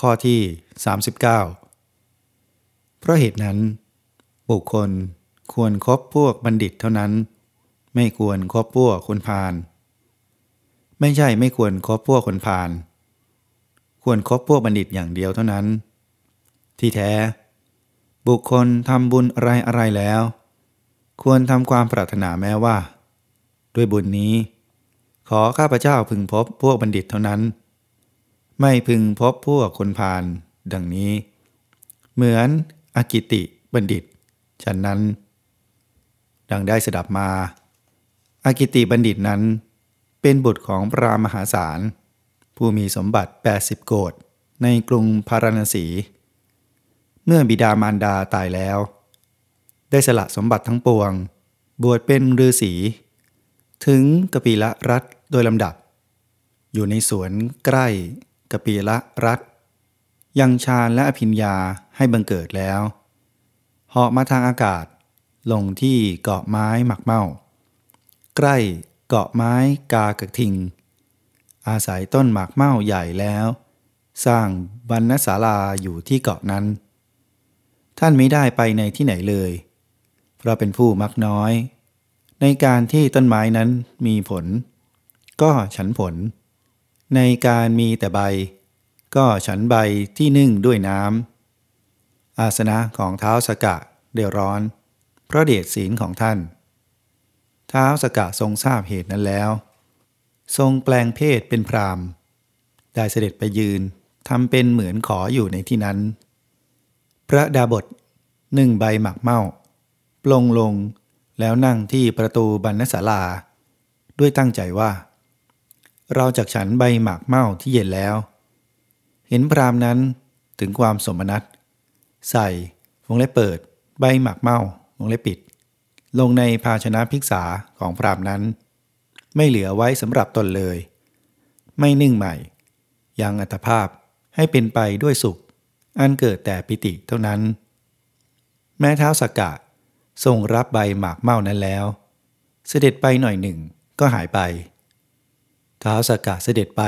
ข้อที่ 39 เพราะเหตุนั้น บุคคลควรครบพวกบัณฑิตเท่านั้น ไม่ควรครบพวกคนพาลไม่ใช่ไม่ควรครบพวกคนพาลควรครบพวกบัณฑิตอย่างเดียวเท่านั้น ที่แท้ บุคคลทำบุญอะไรอะไรแล้ว ควรทำความปรารถนาแม้ว่า ด้วยบุญนี้ ขอข้าพเจ้าพึงพบพวกบัณฑิตเท่านั้น ไม่พึงพบพวกคนพาลดังนี้ เหมือนอกิติบัณฑิตฉันนั้น ดังได้สดับมาอากิติบัณฑิตนั้น เป็นบุตรของพระมหาศาล ผู้มีสมบัติ 80 โกดในกรุงพาราณสี เมื่อบิดามารดาตายแล้ว ได้สละสมบัติทั้งปวง บวชเป็นฤาษี ถึงกปีละรัฐโดยลำดับ อยู่ในสวนใกล้ กปีละรัฐ ยังชาญและอภิญญาให้บังเกิดแล้วเหาะมาทางอากาศ ลงที่เกาะไม้หมักเมา ใกล้เกาะไม้กากระทิง อาศัยต้นหมากเมาใหญ่แล้ว สร้างบรรณศาลาอยู่ที่เกาะนั้น ท่านไม่ได้ไปในที่ไหนเลย เพราะเป็นผู้มักน้อย ในการที่ต้นไม้นั้นมีผล ก็ฉันผล ในการมีแต่ใบ ก็ฉันใบที่นึ่งด้วยน้ำอาสนะของเท้าสกะเดือร้อน เพราะเดชศีลของท่าน เท้าสกะทรงทราบเหตุนั้นแล้ว ทรงแปลงเพศเป็นพรามได้เสด็จไปยืนทำเป็นเหมือนขออยู่ในที่นั้น พระดาบทหนึ่งใบหมักเมาปลงลงแล้วนั่งที่ประตูบรรณศาลา ด้วยตั้งใจว่า เราจากฉันใบหมากเมาที่เย็นแล้ว เห็นพรามนั้นถึงความสมนัตใส่วงเล็บเปิด ใบหมากเมาวงเล็บปิด ลงในภาชนะพิกษาของพรามนั้น ไม่เหลือไว้สำหรับตนเลย ไม่นึ่งใหม่ ยังอัตภาพให้เป็นไปด้วยสุข อันเกิดแต่ปิติเท่านั้น แม้เท้าสกกะทรงรับใบหมากเม่านั้นแล้ว เสด็จไปหน่อยหนึ่งก็หายไป ท้าสกกะเสด็จไป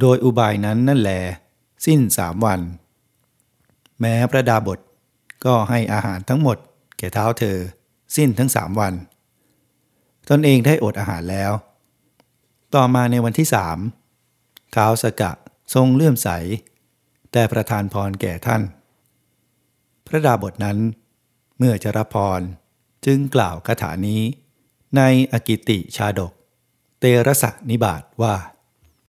โดยอุบายนั้นนั่นแลสิ้นสามวัน แม้พระดาบทก็ให้อาหารทั้งหมด แก่เท้าเธอ สิ้นทั้งสามวัน ตนเองได้อดอาหารแล้ว ต่อมาในวันที่สามท้าวสกะทรงเลื่อมใส แต่ประทานพรแก่ท่าน พระดาบทนั้นเมื่อจะรับพรจึงกล่าวคาถานี้ ในอกิติชาดก เตระสะนิบาตว่า